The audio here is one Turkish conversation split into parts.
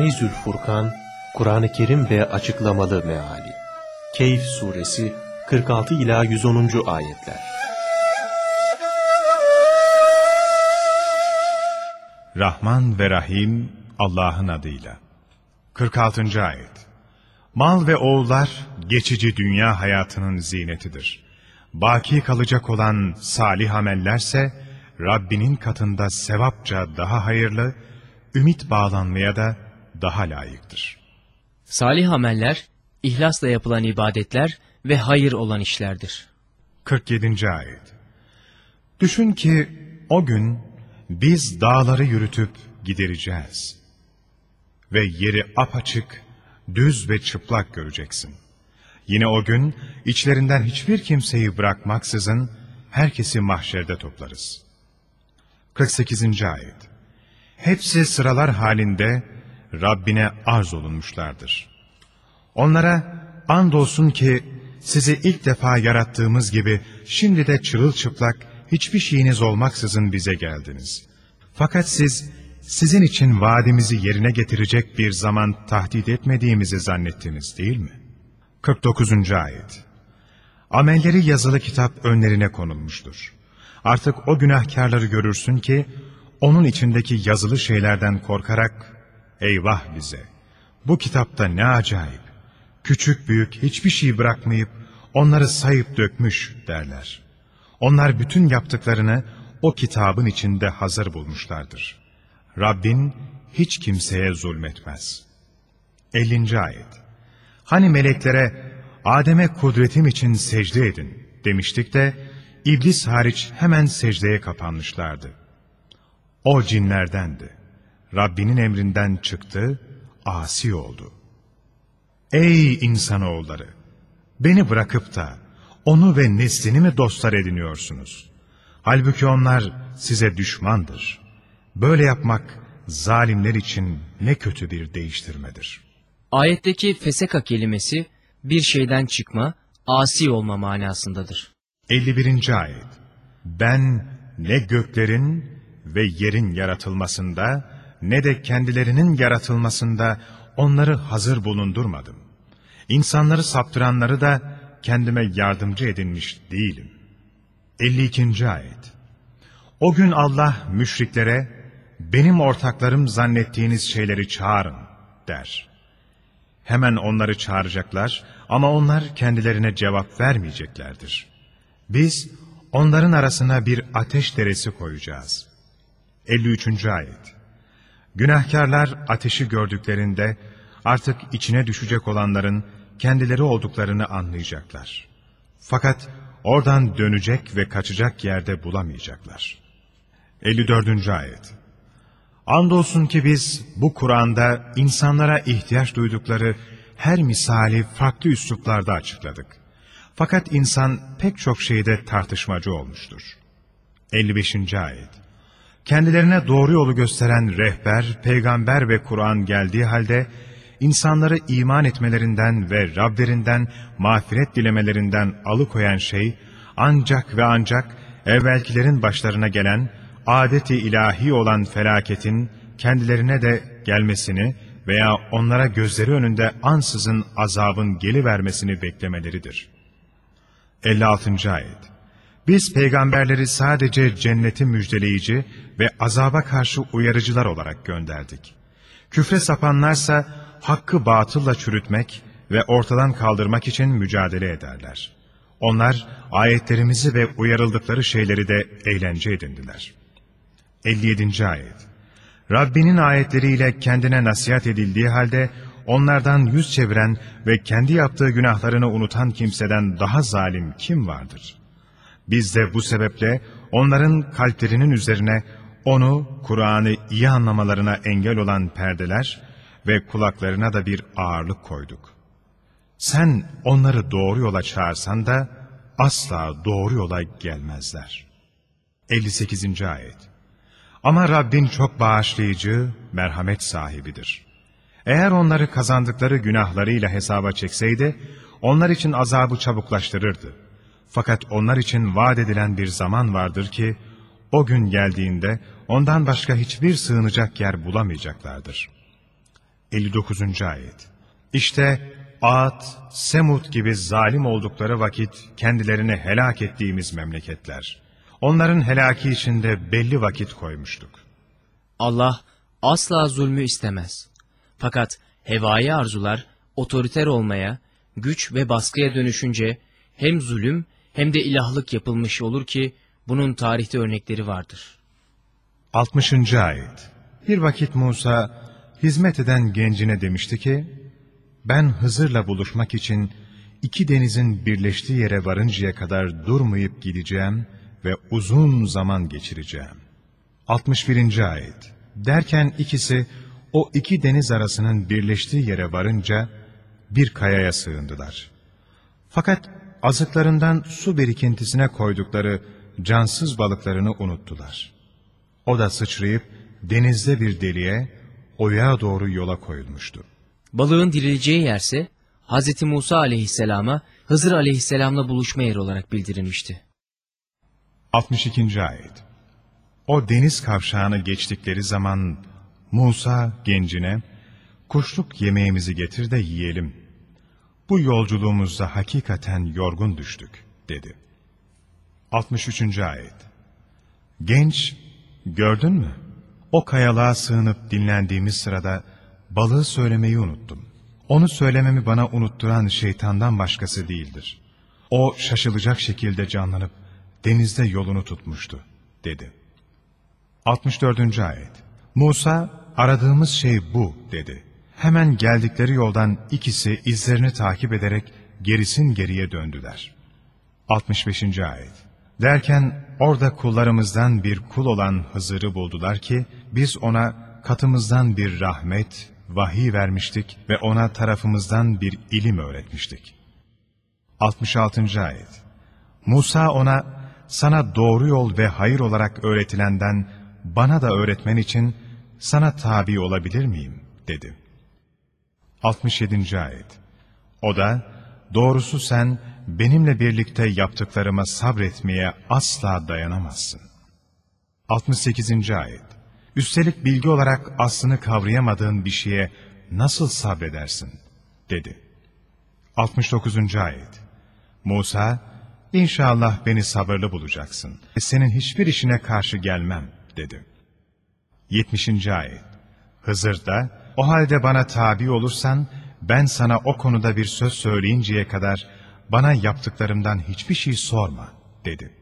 Feyzül Furkan, Kur'an-ı Kerim ve Açıklamalı Meali Keyf Suresi 46 ila 110. ayetler. Rahman ve Rahim Allah'ın adıyla. 46. ayet. Mal ve oğullar geçici dünya hayatının zinetidir. Baki kalacak olan salih amellerse Rabbinin katında sevapça daha hayırlı, ümit bağlanmaya da daha layıktır. Salih ameller, ihlasla yapılan ibadetler ve hayır olan işlerdir. 47. ayet. Düşün ki o gün biz dağları yürütüp gidereceğiz. Ve yeri apaçık, düz ve çıplak göreceksin. Yine o gün içlerinden hiçbir kimseyi bırakmaksızın herkesi mahşerde toplarız. 48. ayet. Hepsi sıralar halinde Rabbine arz olunmuşlardır. Onlara andolsun ki sizi ilk defa yarattığımız gibi şimdi de çırılçıplak hiçbir şeyiniz olmaksızın bize geldiniz. Fakat siz sizin için vaadimizi yerine getirecek bir zaman tahdit etmediğimizi zannettiniz değil mi? 49. Ayet Amelleri yazılı kitap önlerine konulmuştur. Artık o günahkarları görürsün ki, onun içindeki yazılı şeylerden korkarak, eyvah bize, bu kitapta ne acayip, küçük büyük hiçbir şey bırakmayıp, onları sayıp dökmüş derler. Onlar bütün yaptıklarını o kitabın içinde hazır bulmuşlardır. Rabbin hiç kimseye zulmetmez. 50. Ayet Hani meleklere, Adem'e kudretim için secde edin demiştik de, İblis hariç hemen secdeye kapanmışlardı. O cinlerdendi. Rabbinin emrinden çıktı, asi oldu. Ey insanoğulları! Beni bırakıp da onu ve neslini mi dostlar ediniyorsunuz? Halbuki onlar size düşmandır. Böyle yapmak zalimler için ne kötü bir değiştirmedir. Ayetteki feseka kelimesi bir şeyden çıkma, asi olma manasındadır. 51. ayet Ben ne göklerin ve yerin yaratılmasında ne de kendilerinin yaratılmasında onları hazır bulundurmadım. İnsanları saptıranları da kendime yardımcı edinmiş değilim. 52. ayet O gün Allah müşriklere benim ortaklarım zannettiğiniz şeyleri çağırın der. Hemen onları çağıracaklar ama onlar kendilerine cevap vermeyeceklerdir. Biz onların arasına bir ateş deresi koyacağız. 53. Ayet Günahkarlar ateşi gördüklerinde artık içine düşecek olanların kendileri olduklarını anlayacaklar. Fakat oradan dönecek ve kaçacak yerde bulamayacaklar. 54. Ayet Andolsun ki biz bu Kur'an'da insanlara ihtiyaç duydukları her misali farklı üsluplarda açıkladık. Fakat insan pek çok şeyde tartışmacı olmuştur. 55. Ayet Kendilerine doğru yolu gösteren rehber, peygamber ve Kur'an geldiği halde, insanları iman etmelerinden ve Rablerinden mağfiret dilemelerinden alıkoyan şey, ancak ve ancak evvelkilerin başlarına gelen, adeti ilahi olan felaketin kendilerine de gelmesini veya onlara gözleri önünde ansızın azabın gelivermesini beklemeleridir. 56. Ayet Biz peygamberleri sadece cenneti müjdeleyici ve azaba karşı uyarıcılar olarak gönderdik. Küfre sapanlarsa hakkı batılla çürütmek ve ortadan kaldırmak için mücadele ederler. Onlar ayetlerimizi ve uyarıldıkları şeyleri de eğlence edindiler. 57. Ayet Rabbinin ayetleriyle kendine nasihat edildiği halde onlardan yüz çeviren ve kendi yaptığı günahlarını unutan kimseden daha zalim kim vardır? Biz de bu sebeple onların kalplerinin üzerine onu, Kur'an'ı iyi anlamalarına engel olan perdeler ve kulaklarına da bir ağırlık koyduk. Sen onları doğru yola çağırsan da asla doğru yola gelmezler. 58. Ayet Ama Rabbin çok bağışlayıcı, merhamet sahibidir. Eğer onları kazandıkları günahlarıyla hesaba çekseydi, onlar için azabı çabuklaştırırdı. Fakat onlar için vaat edilen bir zaman vardır ki, o gün geldiğinde ondan başka hiçbir sığınacak yer bulamayacaklardır. 59. Ayet İşte Ad, Semud gibi zalim oldukları vakit kendilerini helak ettiğimiz memleketler. Onların helaki içinde belli vakit koymuştuk. Allah asla zulmü istemez. Fakat hevai arzular otoriter olmaya, güç ve baskıya dönüşünce hem zulüm hem de ilahlık yapılmış olur ki bunun tarihte örnekleri vardır. 60. Ayet Bir vakit Musa hizmet eden gencine demişti ki, ben Hızır'la buluşmak için iki denizin birleştiği yere varıncaya kadar durmayıp gideceğim ve uzun zaman geçireceğim. 61. Ayet Derken ikisi o iki deniz arasının birleştiği yere varınca bir kayaya sığındılar. Fakat azıklarından su birikintisine koydukları cansız balıklarını unuttular. O da sıçrayıp denizde bir deliğe, oya doğru yola koyulmuştu. Balığın dirileceği yerse Hz. Musa aleyhisselama Hızır aleyhisselamla buluşma yeri olarak bildirilmişti. 62. Ayet O deniz kavşağını geçtikleri zaman Musa gencine, kuşluk yemeğimizi getir de yiyelim. Bu yolculuğumuzda hakikaten yorgun düştük, dedi. 63. Ayet Genç, gördün mü? O kayalığa sığınıp dinlendiğimiz sırada balığı söylemeyi unuttum. Onu söylememi bana unutturan şeytandan başkası değildir. O şaşılacak şekilde canlanıp denizde yolunu tutmuştu, dedi. 64. Ayet Musa, aradığımız şey bu, dedi. Hemen geldikleri yoldan ikisi izlerini takip ederek gerisin geriye döndüler. 65. Ayet Derken orada kullarımızdan bir kul olan Hızır'ı buldular ki, biz ona katımızdan bir rahmet, vahiy vermiştik ve ona tarafımızdan bir ilim öğretmiştik. 66. Ayet Musa ona, sana doğru yol ve hayır olarak öğretilenden bana da öğretmen için sana tabi olabilir miyim? dedi. 67. Ayet O da, doğrusu sen benimle birlikte yaptıklarıma sabretmeye asla dayanamazsın. 68. Ayet Üstelik bilgi olarak aslını kavrayamadığın bir şeye nasıl sabredersin? dedi. 69. Ayet Musa, İnşallah beni sabırlı bulacaksın senin hiçbir işine karşı gelmem, dedi. 70. Ayet Hızır da, o halde bana tabi olursan, ben sana o konuda bir söz söyleyinceye kadar, bana yaptıklarımdan hiçbir şey sorma, dedi.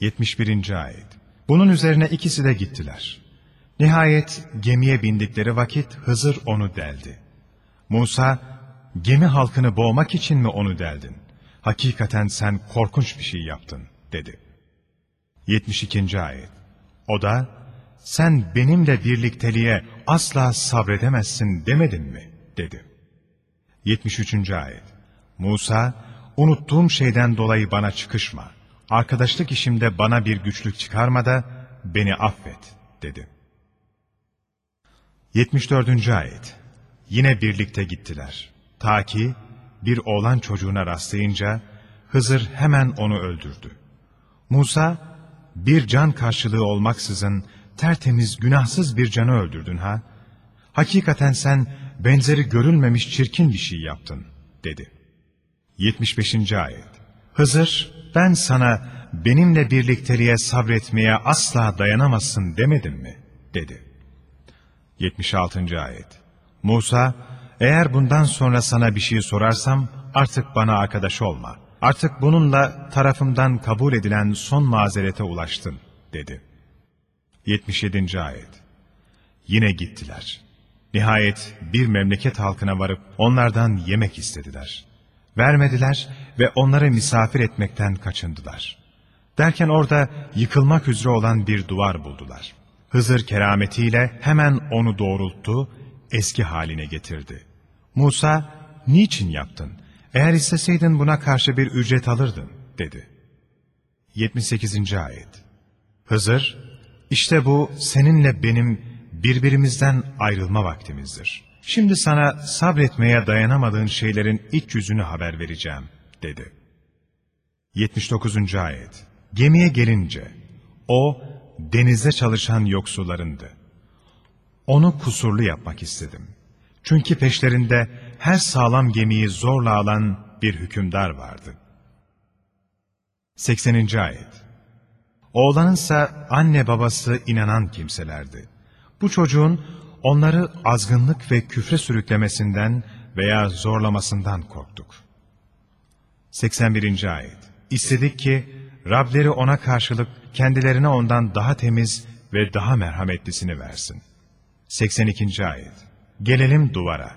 71. Ayet Bunun üzerine ikisi de gittiler. Nihayet gemiye bindikleri vakit Hızır onu deldi. Musa, gemi halkını boğmak için mi onu deldin? Hakikaten sen korkunç bir şey yaptın, dedi. 72. Ayet O da, sen benimle birlikteliğe asla sabredemezsin demedin mi? dedi. 73. Ayet Musa, unuttuğum şeyden dolayı bana çıkışma. Arkadaşlık işimde bana bir güçlük çıkarma da beni affet, dedi. 74. Ayet Yine birlikte gittiler. Ta ki bir oğlan çocuğuna rastlayınca Hızır hemen onu öldürdü. Musa, bir can karşılığı olmaksızın tertemiz, günahsız bir canı öldürdün ha? Hakikaten sen benzeri görülmemiş çirkin bir şey yaptın, dedi. 75. Ayet Hızır, ben sana benimle birlikteliğe sabretmeye asla dayanamazsın demedim mi? dedi. 76. Ayet Musa, eğer bundan sonra sana bir şey sorarsam artık bana arkadaş olma. Artık bununla tarafımdan kabul edilen son mazerete ulaştın, dedi. 77. Ayet Yine gittiler. Nihayet bir memleket halkına varıp onlardan yemek istediler. Vermediler ve onları misafir etmekten kaçındılar. Derken orada yıkılmak üzere olan bir duvar buldular. Hızır kerametiyle hemen onu doğrulttu, eski haline getirdi. Musa, niçin yaptın? Eğer isteseydin buna karşı bir ücret alırdın, dedi. 78. Ayet Hızır, işte bu seninle benim birbirimizden ayrılma vaktimizdir. Şimdi sana sabretmeye dayanamadığın şeylerin iç yüzünü haber vereceğim, dedi. 79. Ayet Gemiye gelince, o denizde çalışan yoksullarındı. Onu kusurlu yapmak istedim. Çünkü peşlerinde her sağlam gemiyi zorla alan bir hükümdar vardı. 80. Ayet Oğlanınsa anne babası inanan kimselerdi. Bu çocuğun onları azgınlık ve küfre sürüklemesinden veya zorlamasından korktuk. 81. Ayet İstedik ki Rableri ona karşılık kendilerine ondan daha temiz ve daha merhametlisini versin. 82. Ayet Gelelim duvara.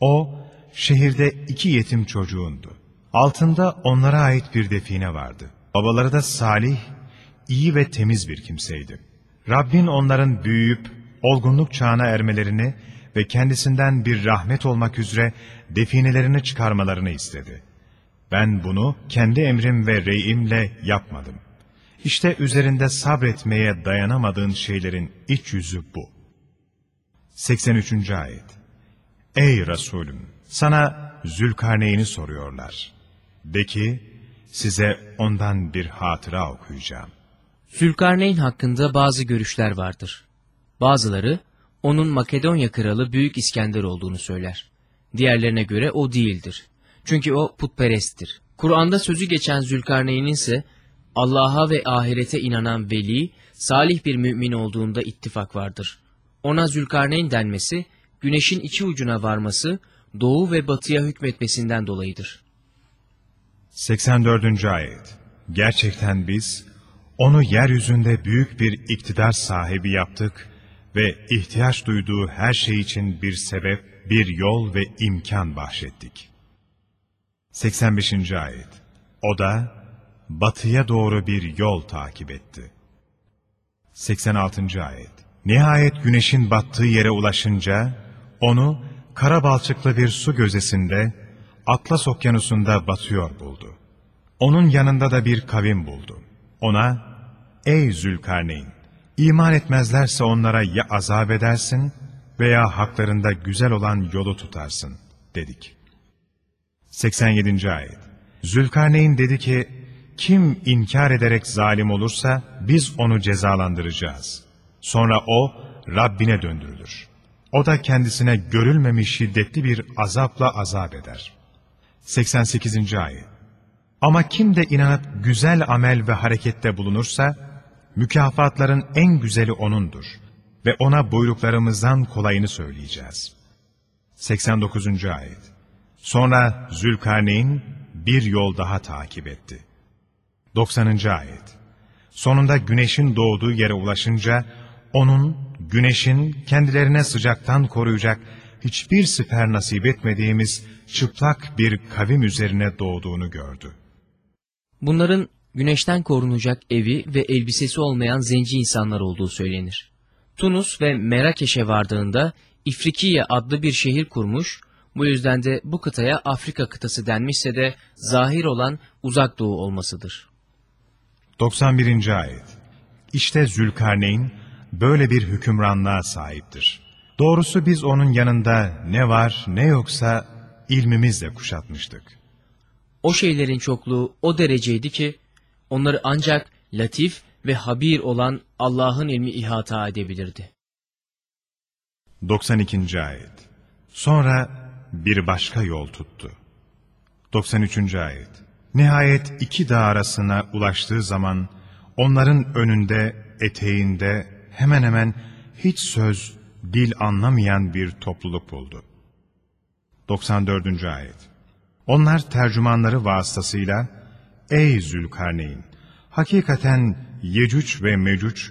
O, şehirde iki yetim çocuğundu. Altında onlara ait bir define vardı. Babaları da salih, iyi ve temiz bir kimseydi. Rabbin onların büyüyüp olgunluk çağına ermelerini ve kendisinden bir rahmet olmak üzere definelerini çıkarmalarını istedi. Ben bunu kendi emrim ve reyimle yapmadım. İşte üzerinde sabretmeye dayanamadığın şeylerin iç yüzü bu. 83. Ayet Ey Resulüm! Sana Zülkarneyn'i soruyorlar. De ki, size ondan bir hatıra okuyacağım. Zülkarneyn hakkında bazı görüşler vardır. Bazıları, onun Makedonya kralı Büyük İskender olduğunu söyler. Diğerlerine göre o değildir. Çünkü o putperesttir. Kur'an'da sözü geçen Zülkarneyn'in ise Allah'a ve ahirete inanan veli, salih bir mümin olduğunda ittifak vardır. Ona Zülkarneyn denmesi, güneşin iki ucuna varması, doğu ve batıya hükmetmesinden dolayıdır. 84. Ayet Gerçekten biz, onu yeryüzünde büyük bir iktidar sahibi yaptık ve ihtiyaç duyduğu her şey için bir sebep, bir yol ve imkan bahşettik. 85. Ayet O da batıya doğru bir yol takip etti. 86. Ayet Nihayet güneşin battığı yere ulaşınca, onu kara balçıklı bir su gözesinde, Atlas okyanusunda batıyor buldu. Onun yanında da bir kavim buldu. Ona, ey Zülkarneyn, iman etmezlerse onlara ya azap edersin veya haklarında güzel olan yolu tutarsın, dedik. 87. Ayet Zülkarneyn dedi ki, kim inkar ederek zalim olursa biz onu cezalandıracağız. Sonra o Rabbine döndürülür. O da kendisine görülmemiş şiddetli bir azapla azap eder. 88. Ayet Ama kim de inanıp güzel amel ve harekette bulunursa, mükafatların en güzeli O'nundur ve O'na buyruklarımızdan kolayını söyleyeceğiz. 89. Ayet Sonra Zülkarneyn bir yol daha takip etti. 90. Ayet Sonunda güneşin doğduğu yere ulaşınca, onun, güneşin kendilerine sıcaktan koruyacak hiçbir siper nasip etmediğimiz çıplak bir kavim üzerine doğduğunu gördü. Bunların güneşten korunacak evi ve elbisesi olmayan zenci insanlar olduğu söylenir. Tunus ve Merakeş'e vardığında İfrikiye adlı bir şehir kurmuş, bu yüzden de bu kıtaya Afrika kıtası denmişse de zahir olan uzak doğu olmasıdır. 91. Ayet İşte Zülkarneyn böyle bir hükümranlığa sahiptir. Doğrusu biz onun yanında ne var ne yoksa ilmimizle kuşatmıştık. O şeylerin çokluğu o dereceydi ki, onları ancak latif ve habir olan Allah'ın ilmi ihata edebilirdi. 92. Ayet Sonra bir başka yol tuttu. 93. Ayet Nihayet iki dağ arasına ulaştığı zaman, onların önünde, eteğinde hemen hemen hiç söz, dil anlamayan bir topluluk buldu. 94. Ayet Onlar tercümanları vasıtasıyla, Ey Zülkarneyn! Hakikaten Yecüc ve Mecüc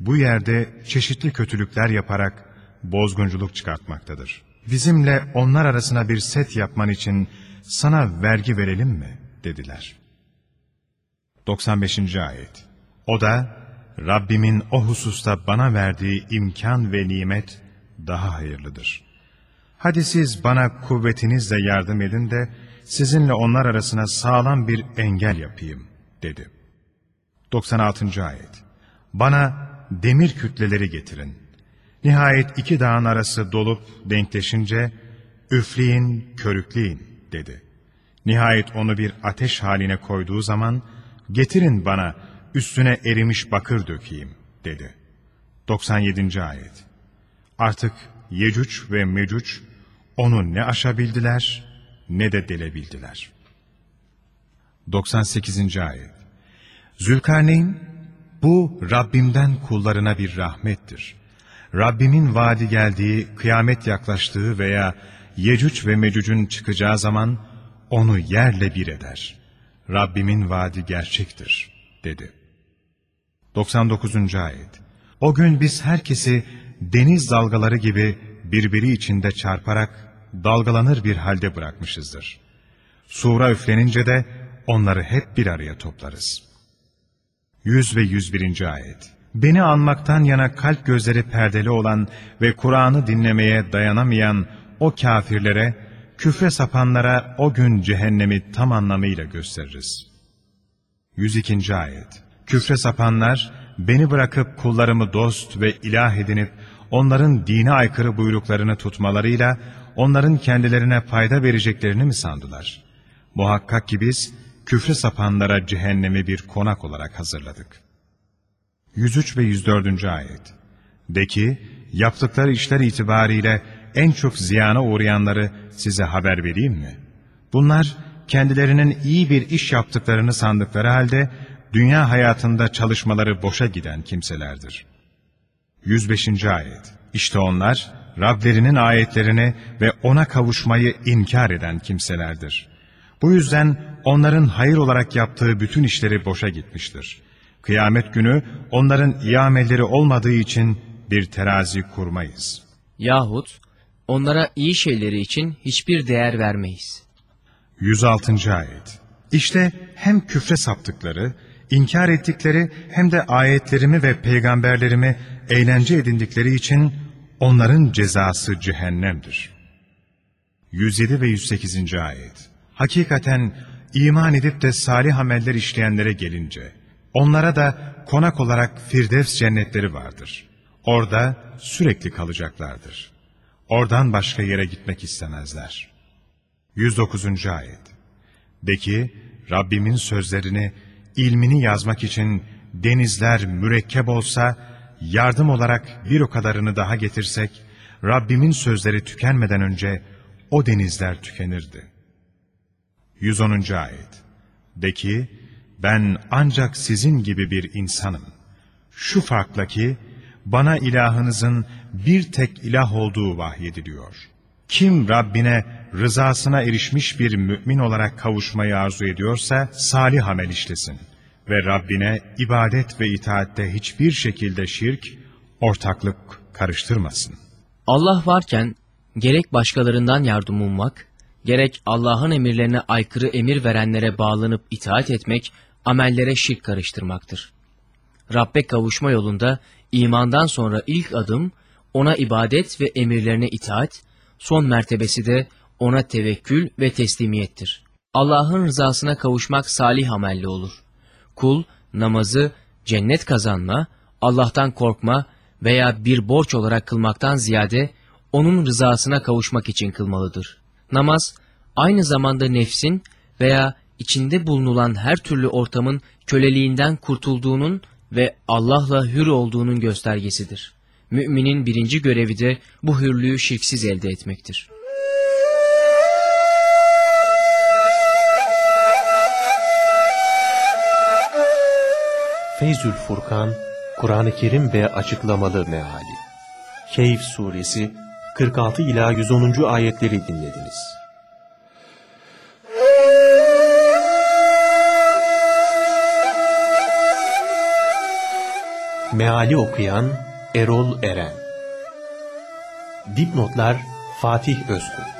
bu yerde çeşitli kötülükler yaparak bozgunculuk çıkartmaktadır. Bizimle onlar arasına bir set yapman için sana vergi verelim mi? dediler. 95. Ayet O da Rabbimin o hususta bana verdiği imkan ve nimet daha hayırlıdır. Hadi siz bana kuvvetinizle yardım edin de sizinle onlar arasına sağlam bir engel yapayım dedi. 96. Ayet Bana demir kütleleri getirin. Nihayet iki dağın arası dolup denkleşince üfleyin, körükleyin dedi. Nihayet onu bir ateş haline koyduğu zaman getirin bana üstüne erimiş bakır dökeyim dedi. 97. Ayet Artık Yecüc ve Mecüc onu ne aşabildiler ne de delebildiler. 98. Ayet Zülkarneyn, bu Rabbimden kullarına bir rahmettir. Rabbimin vaadi geldiği, kıyamet yaklaştığı veya Yecüc ve Mecüc'ün çıkacağı zaman onu yerle bir eder. Rabbimin vaadi gerçektir, dedi. 99. Ayet O gün biz herkesi deniz dalgaları gibi birbiri içinde çarparak dalgalanır bir halde bırakmışızdır. Sura üflenince de onları hep bir araya toplarız. 100 ve 101. Ayet Beni anmaktan yana kalp gözleri perdeli olan ve Kur'an'ı dinlemeye dayanamayan o kafirlere, küfre sapanlara o gün cehennemi tam anlamıyla gösteririz. 102. Ayet Küfre sapanlar, beni bırakıp kullarımı dost ve ilah edinip, onların dine aykırı buyruklarını tutmalarıyla, onların kendilerine fayda vereceklerini mi sandılar? Muhakkak ki biz, küfre sapanlara cehennemi bir konak olarak hazırladık. 103 ve 104. Ayet De ki, yaptıkları işler itibariyle en çok ziyana uğrayanları size haber vereyim mi? Bunlar, kendilerinin iyi bir iş yaptıklarını sandıkları halde, dünya hayatında çalışmaları boşa giden kimselerdir. 105. Ayet İşte onlar, Rablerinin ayetlerini ve ona kavuşmayı inkar eden kimselerdir. Bu yüzden onların hayır olarak yaptığı bütün işleri boşa gitmiştir. Kıyamet günü onların iyi amelleri olmadığı için bir terazi kurmayız. Yahut onlara iyi şeyleri için hiçbir değer vermeyiz. 106. Ayet İşte hem küfre saptıkları, inkar ettikleri hem de ayetlerimi ve peygamberlerimi eğlence edindikleri için onların cezası cehennemdir. 107 ve 108. Ayet Hakikaten iman edip de salih ameller işleyenlere gelince, onlara da konak olarak Firdevs cennetleri vardır. Orada sürekli kalacaklardır. Oradan başka yere gitmek istemezler. 109. Ayet De ki, Rabbimin sözlerini, ilmini yazmak için denizler mürekkep olsa, yardım olarak bir o kadarını daha getirsek, Rabbimin sözleri tükenmeden önce o denizler tükenirdi. 110. Ayet De ki, ben ancak sizin gibi bir insanım. Şu farkla ki, bana ilahınızın bir tek ilah olduğu vahyediliyor. Kim Rabbine rızasına erişmiş bir mümin olarak kavuşmayı arzu ediyorsa salih amel işlesin ve Rabbine ibadet ve itaatte hiçbir şekilde şirk, ortaklık karıştırmasın. Allah varken gerek başkalarından yardım ummak, gerek Allah'ın emirlerine aykırı emir verenlere bağlanıp itaat etmek, amellere şirk karıştırmaktır. Rabbe kavuşma yolunda imandan sonra ilk adım, ona ibadet ve emirlerine itaat, son mertebesi de ona tevekkül ve teslimiyettir. Allah'ın rızasına kavuşmak salih amelli olur. Kul, namazı, cennet kazanma, Allah'tan korkma veya bir borç olarak kılmaktan ziyade, onun rızasına kavuşmak için kılmalıdır. Namaz, aynı zamanda nefsin veya içinde bulunulan her türlü ortamın köleliğinden kurtulduğunun ve Allah'la hür olduğunun göstergesidir. Müminin birinci görevi de bu hürlüğü şirksiz elde etmektir. Feyzül Furkan, Kur'an-ı Kerim ve açıklamalı meali. Keyif suresi 46 ila 110. ayetleri dinlediniz. Meali okuyan Erol Eren Dipnotlar Fatih Özkul